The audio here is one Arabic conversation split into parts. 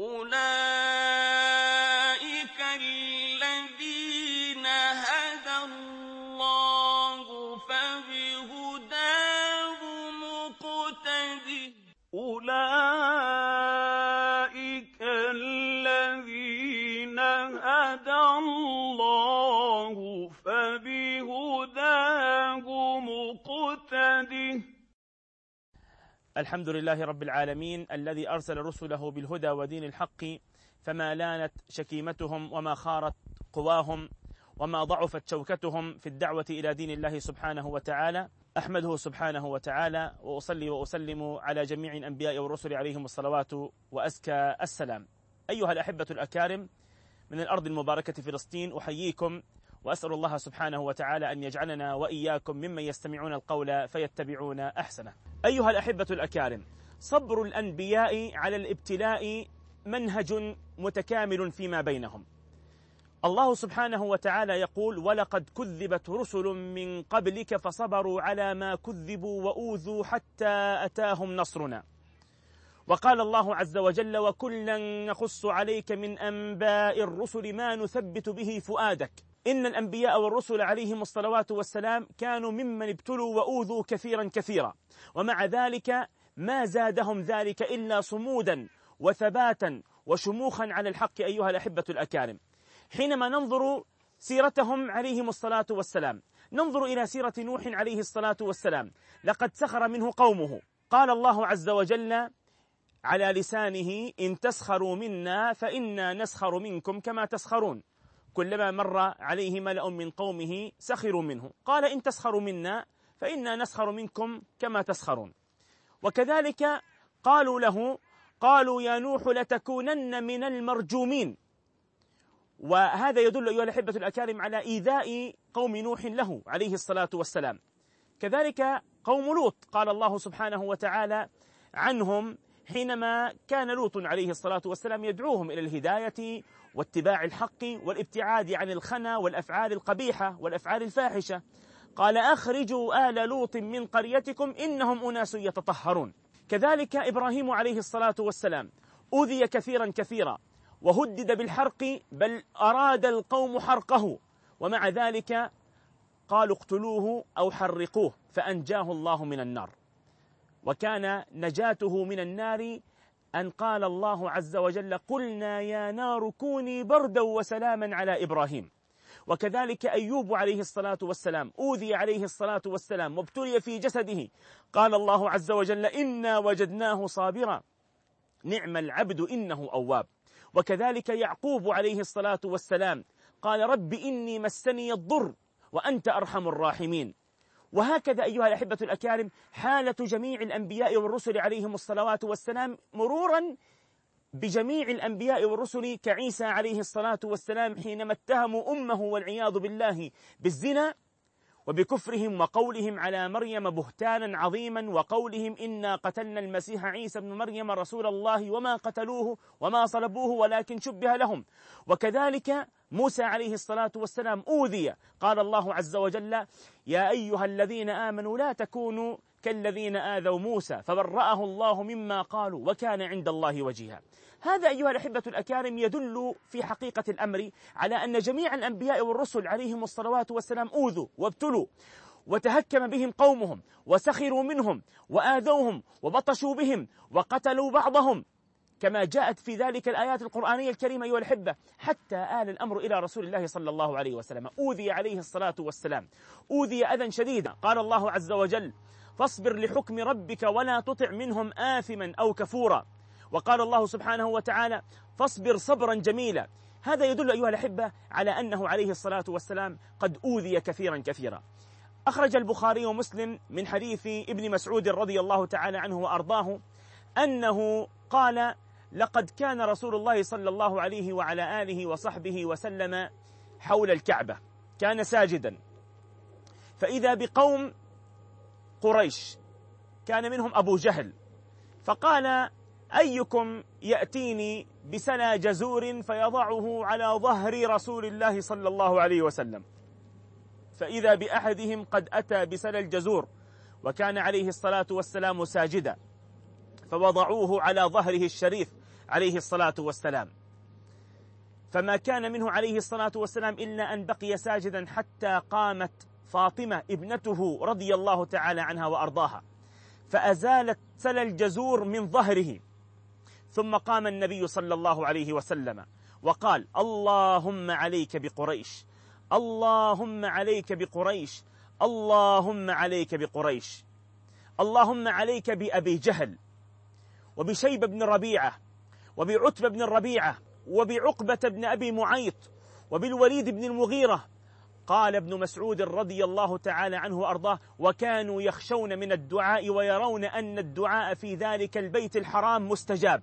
أولئك الحمد لله رب العالمين الذي أرسل رسله بالهدى ودين الحق فما لانت شكيمتهم وما خارت قواهم وما ضعفت شوكتهم في الدعوة إلى دين الله سبحانه وتعالى. أحمده سبحانه وتعالى وأصلي وأسلم على جميع الأنبياء والرسل عليهم الصلوات وأزكى السلام. أيها الأحبة الأكارم من الأرض المباركة فلسطين أحييكم وأسأل الله سبحانه وتعالى أن يجعلنا وإياكم ممن يستمعون القول فيتبعون أحسنه. أيها الأحبة الأكارم صبر الأنبياء على الابتلاء منهج متكامل فيما بينهم. الله سبحانه وتعالى يقول ولقد كذبت رسل من قبلك فصبروا على ما كذبوا وأوذوا حتى أتاهم نصرنا. وقال الله عز وجل وكلا نقص عليك من أنباء الرسل ما نثبت به فؤادك. إن الأنبياء والرسل عليهم الصلوات والسلام كانوا ممن ابتلوا وأوذوا كثيرا كثيرا. ومع ذلك ما زادهم ذلك إلا صمودا وثباتا وشموخا على الحق أيها الأحبة الأكارم. حينما ننظر سيرتهم عليهم الصلاة والسلام ننظر إلى سيرة نوح عليه الصلاة والسلام. لقد سخر منه قومه. قال الله عز وجل على لسانه إن تسخروا منا فإنا نسخر منكم كما تسخرون. كلما مر عليه ملأ من قومه سخروا منه. قال إن تسخروا منا فإنا نسخر منكم كما تسخرون. وكذلك قالوا له قالوا يا نوح لتكونن من المرجومين. وهذا يدل أيها الأحبة الأكارم على إيذاء قوم نوح له عليه الصلاة والسلام. كذلك قوم لوط قال الله سبحانه وتعالى عنهم حينما كان لوط عليه الصلاة والسلام يدعوهم إلى الهداية واتباع الحق والابتعاد عن الخنا والأفعال القبيحة والأفعال الفاحشة قال أخرجوا آل لوط من قريتكم إنهم أناس يتطهرون. كذلك إبراهيم عليه الصلاة والسلام أوذي كثيرا كثيرا وهدد بالحرق بل أراد القوم حرقه ومع ذلك قالوا اقتلوه أو حرقوه فأنجاه الله من النار. وكان نجاته من النار أن قال الله عز وجل قلنا يا نار كوني بردا وسلاما على إبراهيم. وكذلك أيوب عليه الصلاة والسلام أوذي عليه الصلاة والسلام وابتلي في جسده. قال الله عز وجل إنا وجدناه صابرا. نعم العبد إنه أواب. وكذلك يعقوب عليه الصلاة والسلام قال رب إني مسني الضر وأنت أرحم الراحمين. وهكذا أيها الأحبة الأكارم حالة جميع الأنبياء والرسل عليهم الصلوات والسلام مرورا بجميع الأنبياء والرسل كعيسى عليه الصلاة والسلام حينما اتهموا أمه والعياذ بالله بالزنا وبكفرهم وقولهم على مريم بهتانا عظيما وقولهم إنا قتلنا المسيح عيسى بن مريم رسول الله وما قتلوه وما صلبوه ولكن شبه لهم. وكذلك موسى عليه الصلاة والسلام أوذي. قال الله عز وجل يا أيها الذين آمنوا لا تكونوا كالذين آذوا موسى فبرأه الله مما قالوا وكان عند الله وجيها. هذا أيها الأحبة الأكارم يدل في حقيقة الأمر على أن جميع الأنبياء والرسل عليهم الصلوات والسلام أوذوا وابتلوا وتهكم بهم قومهم وسخروا منهم وآذوهم وبطشوا بهم وقتلوا بعضهم كما جاءت في ذلك الآيات القرآنية الكريمة أيها الأحبة حتى آل الأمر إلى رسول الله صلى الله عليه وسلم. أوذي عليه الصلاة والسلام. أوذي أذى شديدا. قال الله عز وجل فاصبر لحكم ربك ولا تطع منهم آثما أو كفورا. وقال الله سبحانه وتعالى فاصبر صبرا جميلا. هذا يدل أيها الأحبة على أنه عليه الصلاة والسلام قد أوذي كثيرا كثيرا. أخرج البخاري ومسلم من حديث ابن مسعود رضي الله تعالى عنه وأرضاه أنه قال لقد كان رسول الله صلى الله عليه وعلى آله وصحبه وسلم حول الكعبة كان ساجدا. فإذا بقوم قريش كان منهم أبو جهل فقال أيكم يأتيني بسنا جزور فيضعه على ظهر رسول الله صلى الله عليه وسلم. فإذا بأحدهم قد أتى بسنا الجزور وكان عليه الصلاة والسلام ساجدا فوضعوه على ظهره الشريف عليه الصلاة والسلام. فما كان منه عليه الصلاة والسلام إلا أن بقي ساجدا حتى قامت فاطمة ابنته رضي الله تعالى عنها وأرضاها. فأزالت سل الجزور من ظهره. ثم قام النبي صلى الله عليه وسلم وقال اللهم عليك بقريش اللهم عليك بقريش اللهم عليك بقريش اللهم عليك بأبي جهل وبشيب بن ربيعة وبعتبة بن الربيعة وبعقبة بن أبي معيط وبالوليد بن المغيرة. قال ابن مسعود رضي الله تعالى عنه وأرضاه وكانوا يخشون من الدعاء ويرون أن الدعاء في ذلك البيت الحرام مستجاب.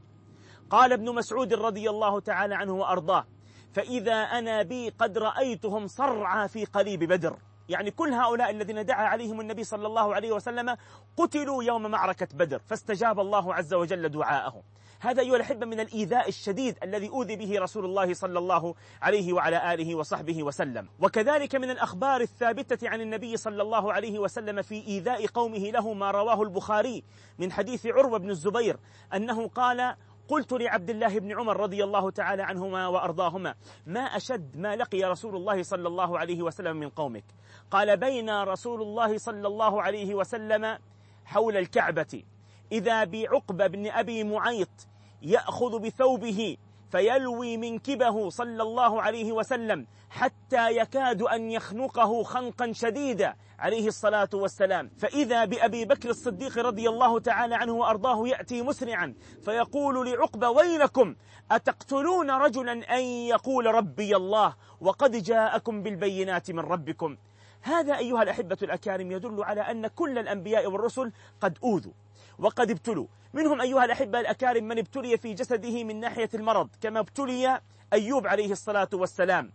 قال ابن مسعود رضي الله تعالى عنه وأرضاه فإذا أنا بي قد رأيتهم صرعى في قليب بدر. يعني كل هؤلاء الذين دعا عليهم النبي صلى الله عليه وسلم قتلوا يوم معركة بدر فاستجاب الله عز وجل دعاءهم. هذا أيها الأحبة من الإيذاء الشديد الذي أوذي به رسول الله صلى الله عليه وعلى آله وصحبه وسلم. وكذلك من الأخبار الثابتة عن النبي صلى الله عليه وسلم في إيذاء قومه له ما رواه البخاري من حديث عروة بن الزبير أنه قال قلت لعبد الله بن عمر رضي الله تعالى عنهما وأرضاهما ما أشد ما لقي رسول الله صلى الله عليه وسلم من قومك؟ قال بين رسول الله صلى الله عليه وسلم حول الكعبة. إذا بعقبة بن أبي معيط يأخذ بثوبه فيلوي منكبه صلى الله عليه وسلم حتى يكاد أن يخنقه خنقا شديدا عليه الصلاة والسلام. فإذا بأبي بكر الصديق رضي الله تعالى عنه وأرضاه يأتي مسرعا فيقول لعقبة ويلكم أتقتلون رجلا أن يقول ربي الله وقد جاءكم بالبينات من ربكم هذا أيها الأحبة الأكارم يدل على أن كل الأنبياء والرسل قد أوذوا. وقد ابتلوا. منهم أيها الأحبة الأكارم من ابتلي في جسده من ناحية المرض كما ابتلي أيوب عليه الصلاة والسلام.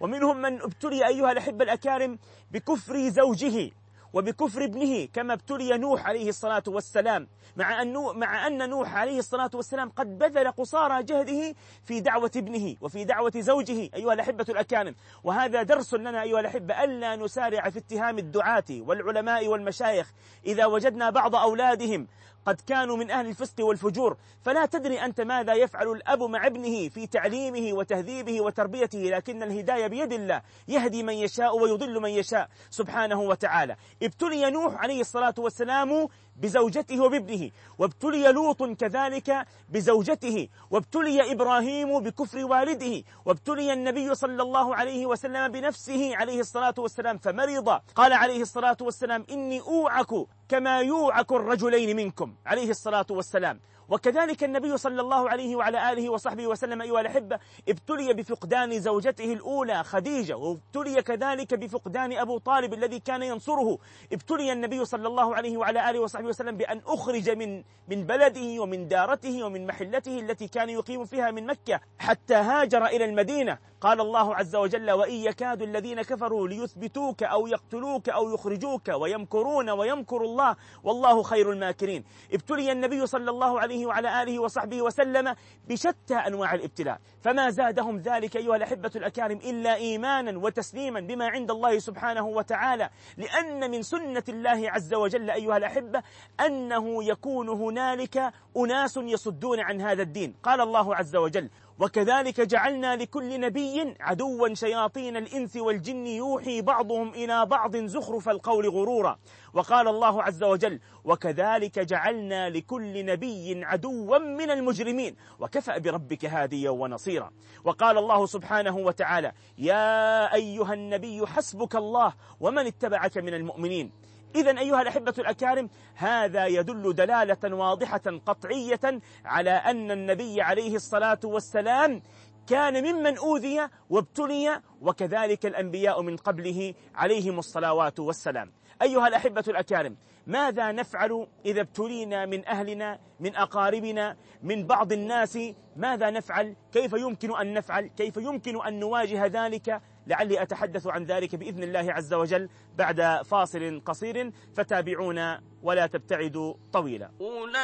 ومنهم من ابتلي أيها الأحبة الأكارم بكفر زوجه. وبكفر ابنه كما ابتلي نوح عليه الصلاة والسلام. مع أن مع أن نوح عليه الصلاة والسلام قد بذل قصارى جهده في دعوة ابنه وفي دعوة زوجه أيها الأحبة الأكارم. وهذا درس لنا أيها الأحبة ألا نسارع في اتهام الدعاة والعلماء والمشايخ. إذا وجدنا بعض أولادهم قد كانوا من أهل الفسق والفجور. فلا تدري أنت ماذا يفعل الأب مع ابنه في تعليمه وتهذيبه وتربيته لكن الهداية بيد الله. يهدي من يشاء ويضل من يشاء سبحانه وتعالى. ابتلي نوح عليه الصلاة والسلام بزوجته وبابنه. وابتلي لوط كذلك بزوجته. وابتلي إبراهيم بكفر والده. وابتلي النبي صلى الله عليه وسلم بنفسه عليه الصلاة والسلام فمرض قال عليه الصلاة والسلام إني أوعك كما يوعك الرجلين منكم. عليه الصلاة والسلام. وكذلك النبي صلى الله عليه وعلى آله وصحبه وسلم أيها الأحبة ابتلي بفقدان زوجته الأولى خديجة وابتلي كذلك بفقدان أبو طالب الذي كان ينصره. ابتلي النبي صلى الله عليه وعلى آله وصحبه وسلم بأن أخرج من من بلده ومن دارته ومن محلته التي كان يقيم فيها من مكة حتى هاجر إلى المدينة. قال الله عز وجل وإن يكاد الذين كفروا ليثبتوك أو يقتلوك أو يخرجوك ويمكرون ويمكر الله والله خير الماكرين. ابتلي النبي صلى الله عليه وعلى آله وصحبه وسلم بشتى أنواع الابتلاء. فما زادهم ذلك أيها الأحبة الأكارم إلا إيمانا وتسليما بما عند الله سبحانه وتعالى لأن من سنة الله عز وجل أيها الأحبة أنه يكون هنالك أناس يصدون عن هذا الدين. قال الله عز وجل وكذلك جعلنا لكل نبي عدوا شياطين الإنس والجن يوحي بعضهم إلى بعض زخرف القول غرورا. وقال الله عز وجل وكذلك جعلنا لكل نبي عدوا من المجرمين وكفأ بربك هاديا ونصيرا. وقال الله سبحانه وتعالى يا أيها النبي حسبك الله ومن اتبعك من المؤمنين إذا أيها الأحبة الأكارم هذا يدل دلالة واضحة قطعية على أن النبي عليه الصلاة والسلام كان ممن أوذي وابتلي وكذلك الأنبياء من قبله عليهم الصلوات والسلام. أيها الأحبة الأكارم ماذا نفعل إذا ابتلينا من أهلنا من أقاربنا من بعض الناس؟ ماذا نفعل؟ كيف يمكن أن نفعل؟ كيف يمكن أن نواجه ذلك؟ لعلي أتحدث عن ذلك بإذن الله عز وجل بعد فاصل قصير فتابعونا ولا تبتعدوا طويلا. أولئك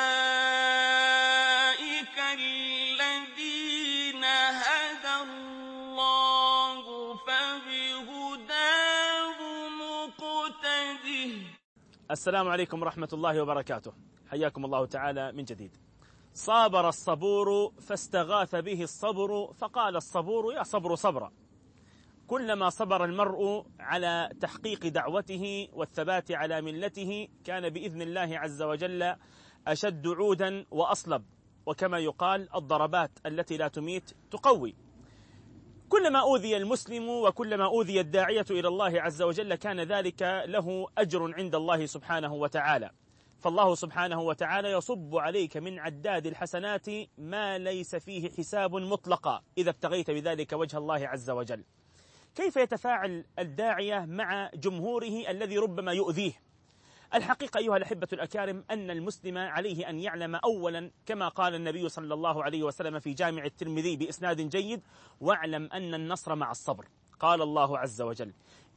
الذين هدى الله فبهداه مقتده. السلام عليكم ورحمة الله وبركاته. حياكم الله تعالى من جديد. صابر الصبور فاستغاث به الصبر فقال الصبور يا صبر صبرا. كلما صبر المرء على تحقيق دعوته والثبات على ملته كان بإذن الله عز وجل أشد عودا وأصلب. وكما يقال الضربات التي لا تميت تقوي. كلما أوذي المسلم وكلما أوذي الداعية إلى الله عز وجل كان ذلك له أجر عند الله سبحانه وتعالى. فالله سبحانه وتعالى يصب عليك من عداد الحسنات ما ليس فيه حساب مطلقا. إذا ابتغيت بذلك وجه الله عز وجل. كيف يتفاعل الداعية مع جمهوره الذي ربما يؤذيه؟ الحقيقة أيها الأحبة الأكارم أن المسلم عليه أن يعلم أولا كما قال النبي صلى الله عليه وسلم في جامع الترمذي بإسناد جيد واعلم أن النصر مع الصبر قال الله عز وجل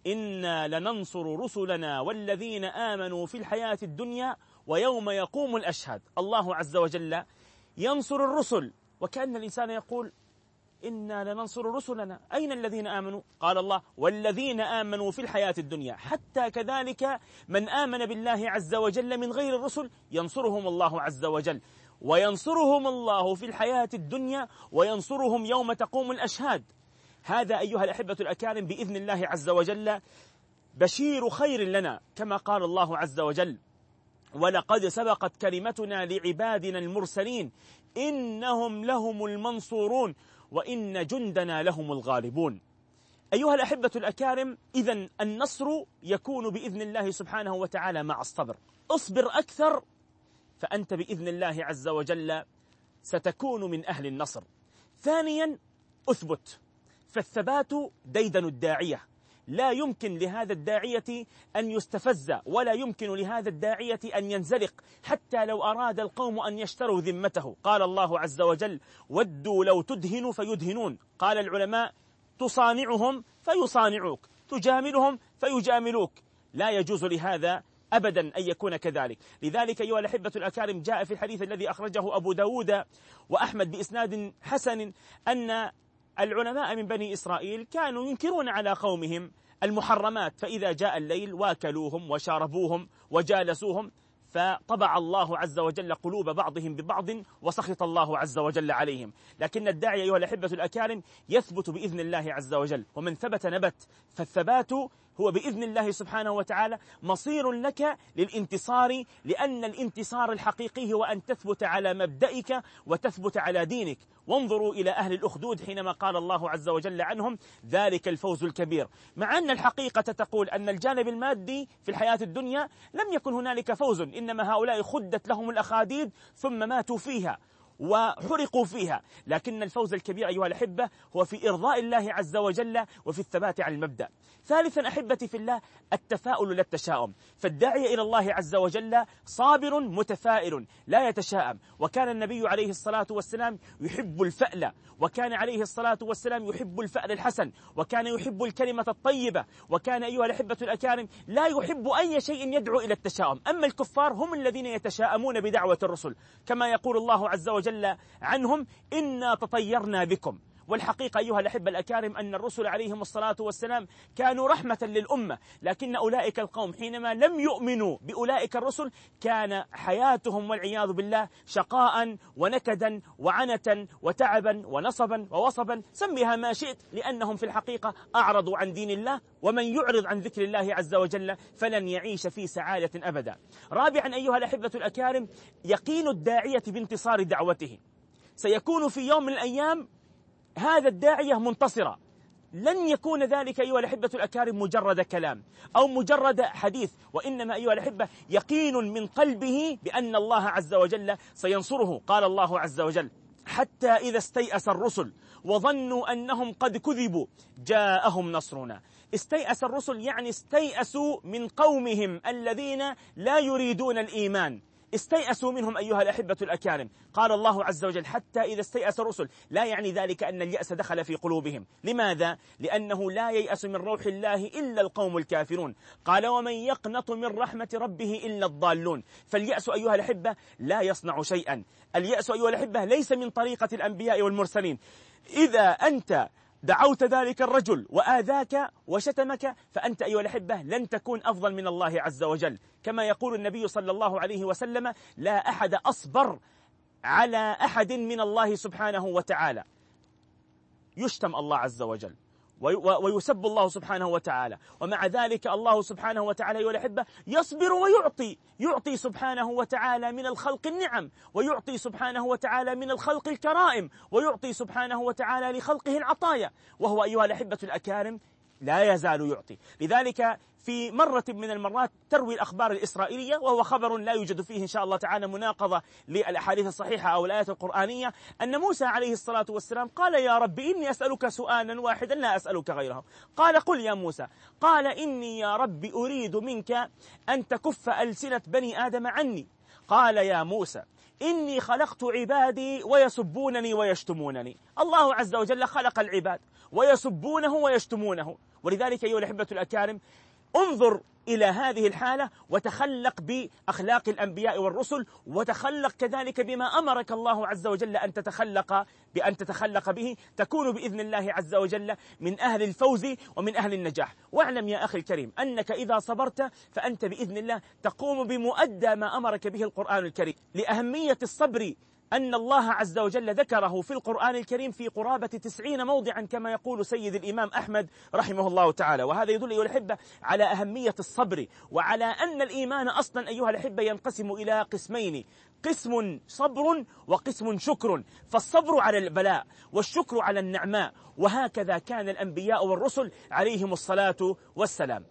إنا لننصر رسلنا والذين آمنوا في الحياة الدنيا ويوم يقوم الأشهاد الله عز وجل ينصر الرسل وكأن الإنسان يقول إنا لننصر رسلنا. أين الذين آمنوا؟ قال الله والذين آمنوا في الحياة الدنيا. حتى كذلك من آمن بالله عز وجل من غير الرسل ينصرهم الله عز وجل. وينصرهم الله في الحياة الدنيا وينصرهم يوم تقوم الأشهاد. هذا أيها الأحبة الأكارم بإذن الله عز وجل بشير خير لنا كما قال الله عز وجل ولقد سبقت كلمتنا لعبادنا المرسلين إنهم لهم المنصورون وإن جندنا لهم الغالبون. أيها الأحبة الأكارم إذا النصر يكون بإذن الله سبحانه وتعالى مع الصبر. اصبر أكثر فأنت بإذن الله عز وجل ستكون من أهل النصر. ثانيا أثبت فالثبات ديدن الداعية. لا يمكن لهذا الداعية أن يستفز ولا يمكن لهذا الداعية أن ينزلق حتى لو أراد القوم أن يشتروا ذمته. قال الله عز وجل ودوا لو تدهن فيدهنون قال العلماء تصانعهم فيصانعوك تجاملهم فيجاملوك لا يجوز لهذا أبدا أن يكون كذلك. لذلك أيها الأحبة الأكارم جاء في الحديث الذي أخرجه أبو داود وأحمد بإسناد حسن أن العلماء من بني إسرائيل كانوا ينكرون على قومهم المحرمات فإذا جاء الليل واكلوهم وشاربوهم وجالسوهم فطبع الله عز وجل قلوب بعضهم ببعض وسخط الله عز وجل عليهم. لكن الداعي أيها الأحبة الأكارم يثبت بإذن الله عز وجل ومن ثبت نبت فالثبات هو بإذن الله سبحانه وتعالى مصير لك للانتصار لأن الانتصار الحقيقي هو أن تثبت على مبدئك وتثبت على دينك. وانظروا إلى أهل الأخدود حينما قال الله عز وجل عنهم ذلك الفوز الكبير. مع أن الحقيقة تقول أن الجانب المادي في الحياة الدنيا لم يكن هنالك فوز إنما هؤلاء خدت لهم الأخاديد ثم ماتوا فيها. وحرقوا فيها. لكن الفوز الكبير أيها الأحبة هو في إرضاء الله عز وجل وفي الثبات على المبدأ. ثالثا أحبتي في الله التفاؤل لا التشاؤم. فالداعي إلى الله عز وجل صابر متفائل لا يتشاءم. وكان النبي عليه الصلاة والسلام يحب الفأل. وكان عليه الصلاة والسلام يحب الفأل الحسن. وكان يحب الكلمة الطيبة. وكان أيها الأحبة الأكارم لا يحب أي شيء يدعو إلى التشاؤم. أما الكفار هم الذين يتشاءمون بدعوة الرسل. كما يقول الله عز وجل عنهم إنا تطيرنا بكم. والحقيقة أيها الأحبة الأكارم أن الرسل عليهم الصلاة والسلام كانوا رحمة للأمة لكن أولئك القوم حينما لم يؤمنوا بأولئك الرسل كان حياتهم والعياذ بالله شقاء ونكدا وعنة وتعبا ونصبا ووصبا. سميها ما شئت لأنهم في الحقيقة أعرضوا عن دين الله ومن يعرض عن ذكر الله عز وجل فلن يعيش في سعادة أبدا. رابعا أيها الأحبة الأكارم يقين الداعية بانتصار دعوته. سيكون في يوم من الأيام هذا الداعية منتصرا لن يكون ذلك أيها الأحبة الأكارم مجرد كلام أو مجرد حديث وإنما أيها الأحبة يقين من قلبه بأن الله عز وجل سينصره قال الله عز وجل. حتى إذا استيأس الرسل وظنوا أنهم قد كذبوا جاءهم نصرنا. استيأس الرسل يعني استيأسوا من قومهم الذين لا يريدون الإيمان. استيأسوا منهم أيها الأحبة الأكارم. قال الله عز وجل حتى إذا استيأس الرسل. لا يعني ذلك أن اليأس دخل في قلوبهم. لماذا؟ لأنه لا ييأس من روح الله إلا القوم الكافرون. قال ومن يقنط من رحمة ربه إلا الضالون. فاليأس أيها الأحبة لا يصنع شيئا. اليأس أيها الأحبة ليس من طريقة الأنبياء والمرسلين. إذا أنت دعوت ذلك الرجل وآذاك وشتمك فأنت أيها الأحبة لن تكون أفضل من الله عز وجل. كما يقول النبي صلى الله عليه وسلم لا أحد أصبر على أحد من الله سبحانه وتعالى. يشتم الله عز وجل. ويسب الله سبحانه وتعالى. ومع ذلك الله سبحانه وتعالى أيها الأحبة يصبر ويعطي. يعطي سبحانه وتعالى من الخلق النعم ويعطي سبحانه وتعالى من الخلق الكرائم ويعطي سبحانه وتعالى لخلقه العطايا. وهو أيها الأحبة الأكارم لا يزال يعطي. لذلك في مرة من المرات تروي الأخبار الإسرائيلية وهو خبر لا يوجد فيه إن شاء الله تعالى مناقضة للأحاديث الصحيحة أو الآيات القرآنية أن موسى عليه الصلاة والسلام قال يا رب إني أسألك سؤالا واحدا لا أسألك غيره قال قل يا موسى. قال إني يا رب أريد منك أن تكف ألسنة بني آدم عني. قال يا موسى إني خلقت عبادي ويسبونني ويشتمونني. الله عز وجل خلق العباد ويسبونه ويشتمونه. ولذلك أيها الأحبة الأكارم انظر إلى هذه الحالة وتخلق بأخلاق الأنبياء والرسل وتخلق كذلك بما أمرك الله عز وجل أن تتخلق بأن تتخلق به. تكون بإذن الله عز وجل من أهل الفوز ومن أهل النجاح. واعلم يا أخي الكريم أنك إذا صبرت فأنت بإذن الله تقوم بمؤدى ما أمرك به القرآن الكريم. لأهمية الصبر أن الله عز وجل ذكره في القرآن الكريم في قرابة تسعين موضعا كما يقول سيد الإمام أحمد رحمه الله تعالى. وهذا يدل أيها الأحبة على أهمية الصبر وعلى أن الإيمان أصلا أيها الأحبة ينقسم إلى قسمين قسم صبر وقسم شكر. فالصبر على البلاء والشكر على النعماء وهكذا كان الأنبياء والرسل عليهم الصلاة والسلام.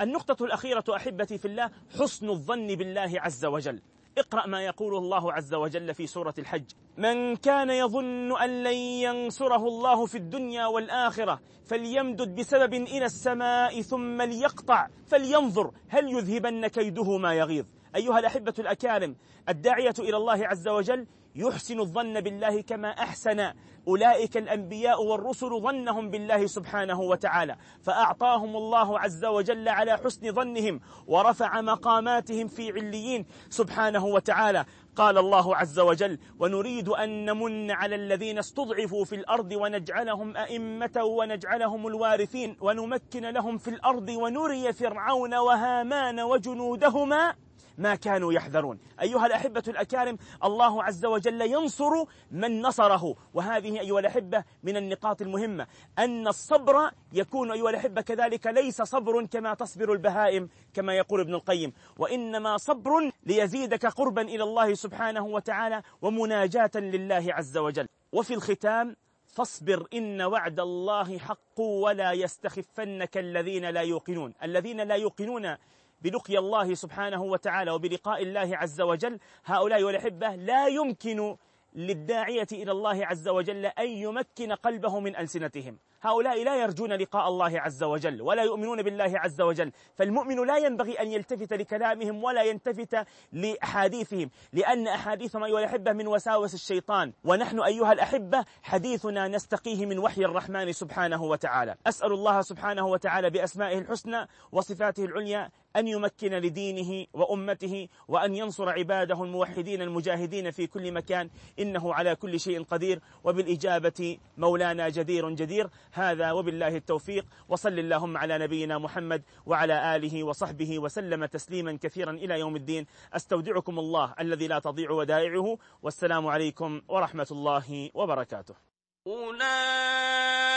النقطة الأخيرة أحبتي في الله حسن الظن بالله عز وجل. اقرأ ما يقول الله عز وجل في سورة الحج. من كان يظن أن لن ينصره الله في الدنيا والآخرة فليمدد بسبب إلى السماء ثم ليقطع فلينظر هل يذهبن كيده ما يغيظ. أيها الأحبة الأكارم الداعية إلى الله عز وجل يحسن الظن بالله كما أحسن. أولئك الأنبياء والرسل ظنهم بالله سبحانه وتعالى. فأعطاهم الله عز وجل على حسن ظنهم ورفع مقاماتهم في عليين سبحانه وتعالى. قال الله عز وجل ونريد أن نمن على الذين استضعفوا في الأرض ونجعلهم أئمة ونجعلهم الوارثين ونمكن لهم في الأرض ونري فرعون وهامان وجنودهما ما كانوا يحذرون. أيها الأحبة الأكارم الله عز وجل ينصر من نصره. وهذه أيها الأحبة من النقاط المهمة أن الصبر يكون أيها الأحبة كذلك ليس صبر كما تصبر البهائم كما يقول ابن القيم. وإنما صبر ليزيدك قربا إلى الله سبحانه وتعالى ومناجاة لله عز وجل. وفي الختام فاصبر إن وعد الله حق ولا يستخفنك الذين لا يوقنون. الذين لا يوقنون بلقي الله سبحانه وتعالى وبلقاء الله عز وجل هؤلاء والأحبة لا يمكن للداعية إلى الله عز وجل أن يمكن قلبه من ألسنتهم. هؤلاء لا يرجون لقاء الله عز وجل ولا يؤمنون بالله عز وجل. فالمؤمن لا ينبغي أن يلتفت لكلامهم ولا ينتفت لأحاديثهم لأن أحاديثهم أيها الأحبة من وساوس الشيطان. ونحن أيها الأحبة حديثنا نستقيه من وحي الرحمن سبحانه وتعالى. أسأل الله سبحانه وتعالى بأسمائه الحسنى وصفاته العليا أن يمكن لدينه وأمته وأن ينصر عباده الموحدين المجاهدين في كل مكان إنه على كل شيء قدير وبالإجابة مولانا جدير جدير. هذا وبالله التوفيق. وصل اللهم على نبينا محمد وعلى آله وصحبه وسلم تسليما كثيرا إلى يوم الدين. أستودعكم الله الذي لا تضيع ودائعه. والسلام عليكم ورحمة الله وبركاته. أولئك